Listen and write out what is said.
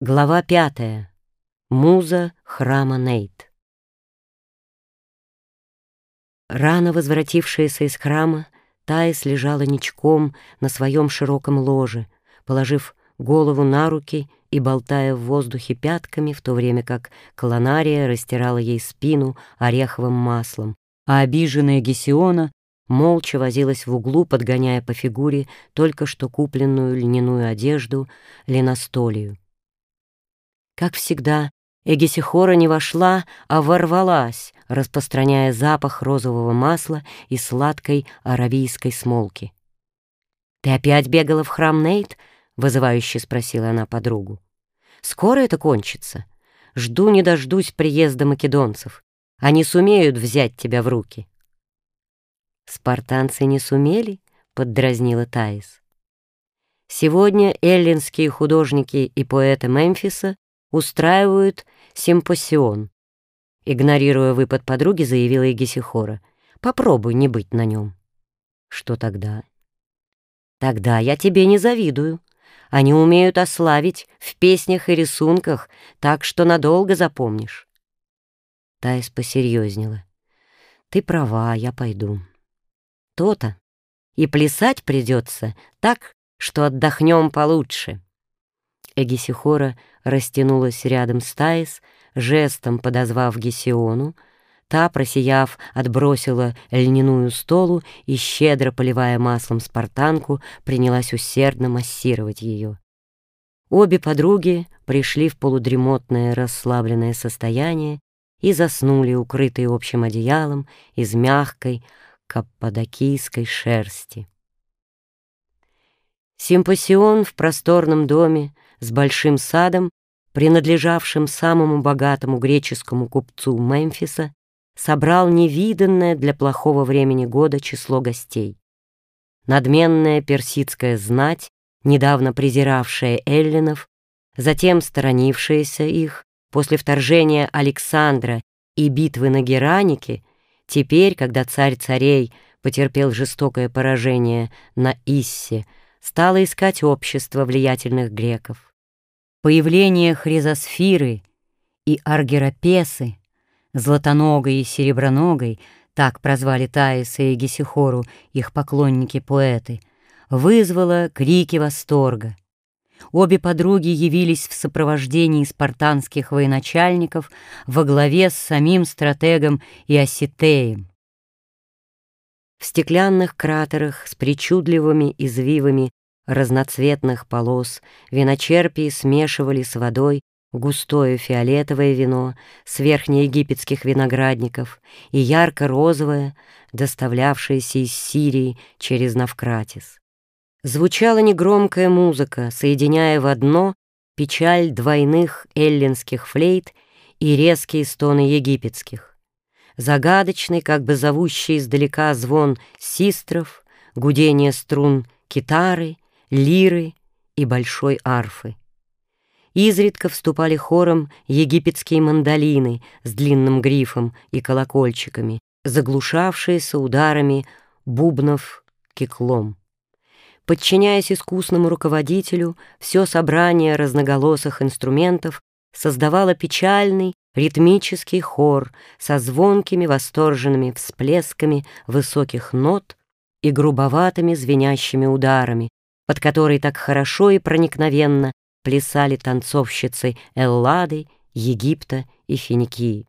Глава пятая. Муза храма Нейт. Рано возвратившаяся из храма, Таис лежала ничком на своем широком ложе, положив голову на руки и болтая в воздухе пятками, в то время как колонария растирала ей спину ореховым маслом, а обиженная Гесиона молча возилась в углу, подгоняя по фигуре только что купленную льняную одежду леностолию. Как всегда, Эгисихора не вошла, а ворвалась, распространяя запах розового масла и сладкой аравийской смолки. «Ты опять бегала в храм Нейт?» — вызывающе спросила она подругу. «Скоро это кончится. Жду не дождусь приезда македонцев. Они сумеют взять тебя в руки». «Спартанцы не сумели?» — поддразнила Таис. Сегодня эллинские художники и поэты Мемфиса устраивают симпосион. Игнорируя выпад подруги, заявила Егисихора. Попробуй не быть на нем. Что тогда? Тогда я тебе не завидую. Они умеют ославить в песнях и рисунках, так что надолго запомнишь. Таис посерьезнела. Ты права, я пойду. То-то. И плясать придется так, что отдохнем получше. Эгисихора растянулась рядом с Таис, жестом подозвав Гесиону. Та, просияв, отбросила льняную столу и, щедро поливая маслом спартанку, принялась усердно массировать ее. Обе подруги пришли в полудремотное расслабленное состояние и заснули, укрытые общим одеялом из мягкой каппадокийской шерсти. Симпосион в просторном доме с большим садом, принадлежавшим самому богатому греческому купцу Мемфиса, собрал невиданное для плохого времени года число гостей. Надменная персидская знать, недавно презиравшая эллинов, затем сторонившаяся их, после вторжения Александра и битвы на Геранике, теперь, когда царь царей потерпел жестокое поражение на Иссе, стала искать общество влиятельных греков. Появление Хризосфиры и Аргерапесы, Златоногой и Сереброногой, так прозвали Таиса и Гесихору их поклонники-поэты, вызвало крики восторга. Обе подруги явились в сопровождении спартанских военачальников во главе с самим стратегом Иоситеем. В стеклянных кратерах с причудливыми извивами разноцветных полос виночерпии смешивали с водой густое фиолетовое вино с верхнеегипетских виноградников и ярко-розовое, доставлявшееся из Сирии через Навкратис. Звучала негромкая музыка, соединяя в одно печаль двойных эллинских флейт и резкие стоны египетских. Загадочный, как бы зовущий издалека звон систров, гудение струн китары — лиры и большой арфы. Изредка вступали хором египетские мандолины с длинным грифом и колокольчиками, заглушавшиеся ударами бубнов кеклом. Подчиняясь искусному руководителю, все собрание разноголосых инструментов создавало печальный ритмический хор со звонкими восторженными всплесками высоких нот и грубоватыми звенящими ударами, под которой так хорошо и проникновенно плясали танцовщицы Эллады, Египта и Финикии.